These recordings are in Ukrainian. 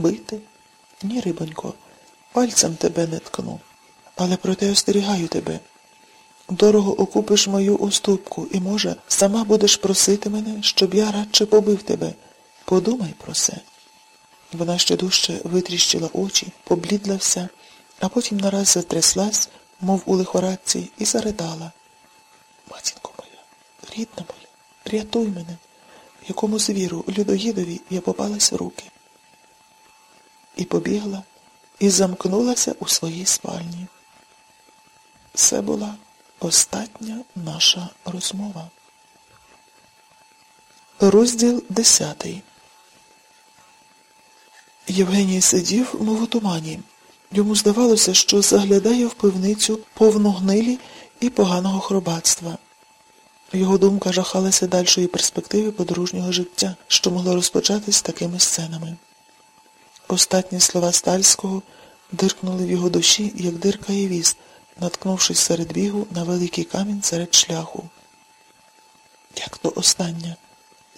Бити? Ні, рибонько, пальцем тебе не ткну. Але проте остерігаю тебе. Дорого окупиш мою уступку і, може, сама будеш просити мене, щоб я радше побив тебе. Подумай про це. Вона ще дужче витріщила очі, поблідла вся, а потім нараз затряслась, мов у лихорадці, і заридала. Матінко моя, рідна моя, рятуй мене, якому звіру, людоїдові я попалась в руки. І побігла, і замкнулася у своїй спальні. Це була остатня наша розмова. Розділ десятий. Євгеній сидів, мов у тумані. Йому здавалося, що заглядає в пивницю повну гнилі і поганого хробатства. Його думка жахалася дальшої перспективи подружнього життя, що могло розпочатись такими сценами. Остатні слова Стальського диркнули в його душі, як диркає віз, наткнувшись серед бігу на великий камінь серед шляху. Як то остання?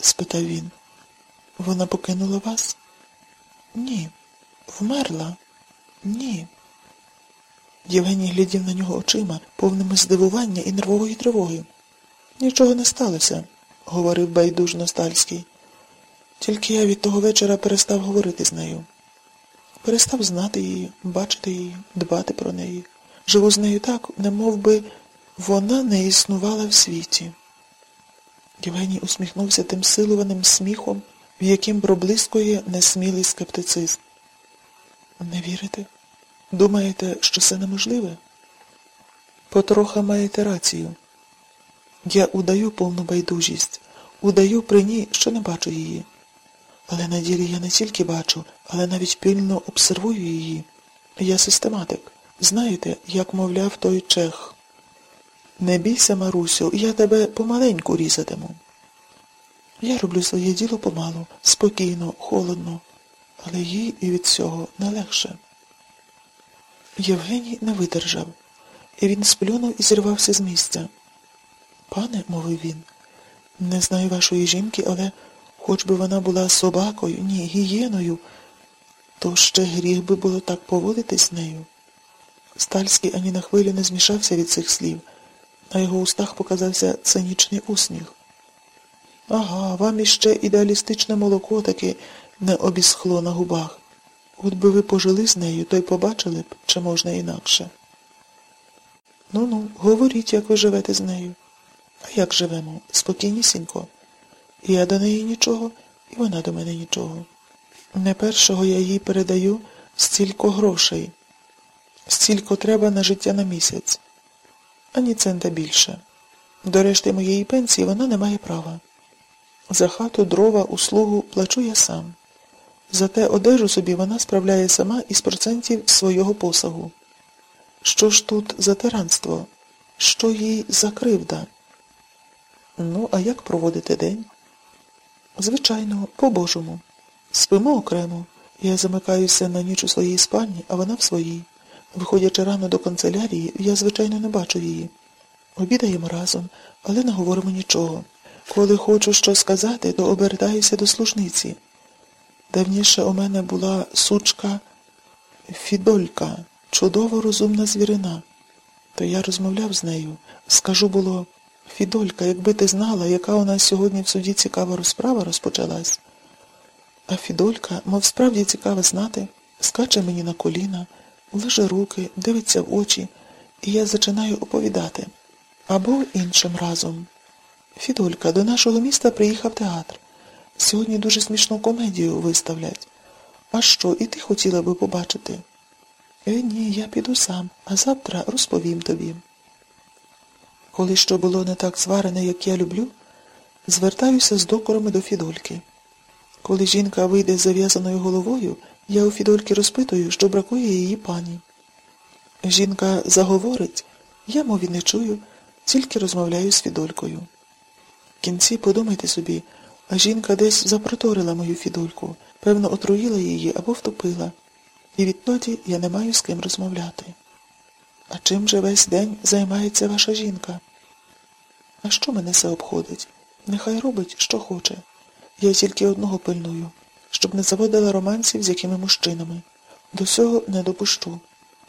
спитав він. Вона покинула вас? Ні. Вмерла? Ні. Євгеній глядів на нього очима, повними здивування і нервової тривоги. Нічого не сталося, говорив байдужно Стальський. Тільки я від того вечора перестав говорити з нею. Перестав знати її, бачити її, дбати про неї. Живу з нею так, немов би вона не існувала в світі. Євгеній усміхнувся тим силуваним сміхом, в яким проблискує несмілий скептицизм. Не вірите? Думаєте, що це неможливе? Потроха маєте рацію. Я удаю повну байдужість, удаю при ній, що не бачу її. Але на ділі я не тільки бачу, але навіть пильно обсервую її. Я систематик. Знаєте, як мовляв той чех. Не бійся, Марусю, я тебе помаленьку різатиму. Я роблю своє діло помалу, спокійно, холодно, але їй і від цього не легше. Євгеній не видержав, і він сплюнув і зірвався з місця. Пане, мовив він, не знаю вашої жінки, але хоч би вона була собакою, ні, гієною, то ще гріх би було так поводитись з нею. Стальський ані на хвилю не змішався від цих слів. На його устах показався цинічний усміх. Ага, вам іще ідеалістичне молоко таки не обісхло на губах. От би ви пожили з нею, то й побачили б, чи можна інакше. Ну ну, говоріть, як ви живете з нею. А як живемо? Спокійнісінько. Я до неї нічого, і вона до мене нічого. Не першого я їй передаю стільки грошей, стільки треба на життя на місяць, ані цента більше. До решти моєї пенсії вона не має права. За хату, дрова, услугу плачу я сам. Зате одежу собі вона справляє сама із процентів свого посагу. Що ж тут за тиранство? Що їй за кривда? Ну, а як проводити день? Звичайно, по-божому. Спимо окремо. Я замикаюся на ніч у своїй спальні, а вона в своїй. Виходячи рано до канцелярії, я, звичайно, не бачу її. Обідаємо разом, але не говоримо нічого. Коли хочу щось сказати, то обертаюся до служниці. Давніше у мене була сучка Фідолька, чудово розумна звірина. То я розмовляв з нею. Скажу було, Фідолька, якби ти знала, яка у нас сьогодні в суді цікава розправа розпочалась. А Фідолька, мов справді цікаво знати, скаче мені на коліна, лиже руки, дивиться в очі, і я зачинаю оповідати. Або іншим разом. Фідолька, до нашого міста приїхав театр. Сьогодні дуже смішну комедію виставлять. А що, і ти хотіла би побачити? Е, ні, я піду сам, а завтра розповім тобі. Коли що було не так зварене, як я люблю, звертаюся з докорами до Фідольки. Коли жінка вийде з зав'язаною головою, я у Фідольки розпитую, що бракує її пані. Жінка заговорить, я мові не чую, тільки розмовляю з Фідолькою. В кінці подумайте собі, а жінка десь запроторила мою Фідольку, певно, отруїла її або втопила, і відтоді я не маю з ким розмовляти. А чим же весь день займається ваша жінка? А що мене це обходить? Нехай робить, що хоче. Я тільки одного пильную. щоб не заводила романсів з якими мужчинами. До цього не допущу.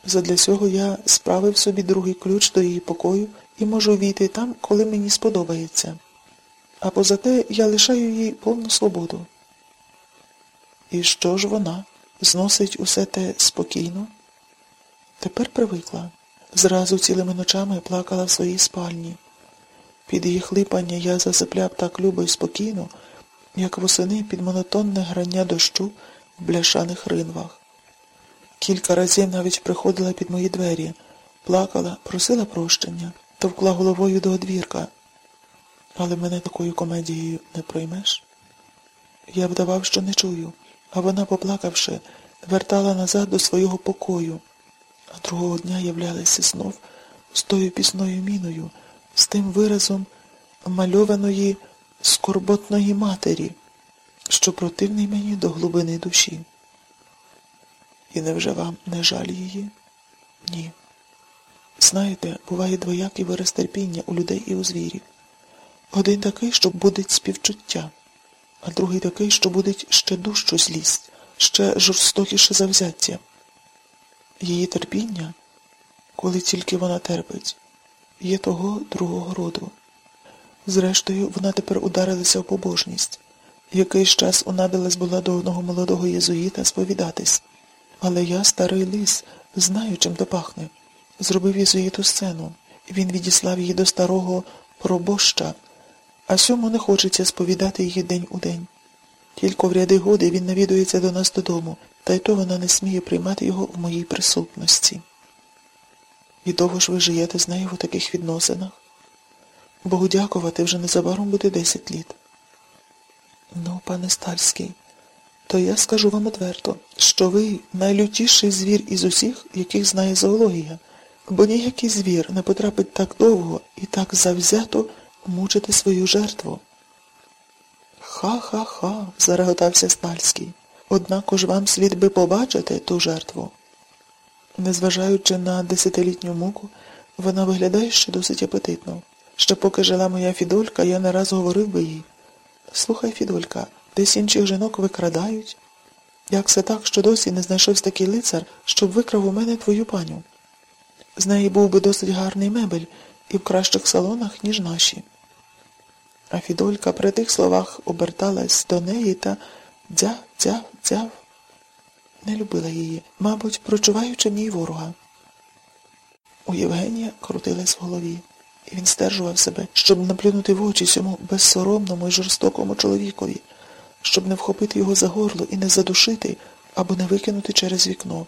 Задля цього я справив собі другий ключ до її покою і можу війти там, коли мені сподобається. А поза те я лишаю їй повну свободу. І що ж вона? Зносить усе те спокійно? Тепер привикла. Зразу цілими ночами плакала в своїй спальні. Під її хлипання я засипляв так любо й спокійно, як восени під монотонне грання дощу в бляшаних ринвах. Кілька разів навіть приходила під мої двері, плакала, просила прощення, товкла головою до одвірка. Але мене такою комедією не проймеш. Я вдавав, що не чую, а вона, поплакавши, вертала назад до свого покою, а другого дня являлася знов з тою пісною міною, з тим виразом мальованої скорботної матері, що противний мені до глибини душі. І невже вам не жаль її? Ні. Знаєте, буває двоякий вираз терпіння у людей і у звірів. Один такий, що будить співчуття, а другий такий, що будить ще дужчу злість, ще жорстокіше завзяття. Її терпіння, коли тільки вона терпить, є того другого роду. Зрештою, вона тепер ударилася в побожність. Якийсь час унадилась була до одного молодого єзуїта сповідатись. Але я, старий лис, знаю, чим то пахне. Зробив єзуїту сцену. Він відіслав її до старого пробоща, а сьому не хочеться сповідати її день у день. Тільки в ряди годи він навідується до нас додому, та й то вона не сміє приймати його в моїй присутності. І довго ж ви живете з нею у таких відносинах? Богу дякувати вже незабаром буде десять літ. Ну, пане Стальський, то я скажу вам одверто, що ви найлютіший звір із усіх, яких знає зоологія, бо ніякий звір не потрапить так довго і так завзято мучити свою жертву. Ха-ха-ха, зареготався Стальський. Однако ж вам слід би побачити ту жертву. Незважаючи на десятилітню муку, вона виглядає ще досить апетитно. Ще поки жила моя Фідолька, я не раз говорив би їй. Слухай, Фідолька, десь інших жінок викрадають. Як це так, що досі не знайшовся такий лицар, щоб викрав у мене твою паню? З неї був би досить гарний мебель і в кращих салонах, ніж наші. А Фідолька при тих словах оберталась до неї та дзяв, дзяв, дзяв. Не любила її, мабуть, прочуваючи в ній ворога. У Євгенія крутилась в голові, і він стержував себе, щоб наплюнути в очі цьому безсоромному і жорстокому чоловікові, щоб не вхопити його за горло і не задушити або не викинути через вікно.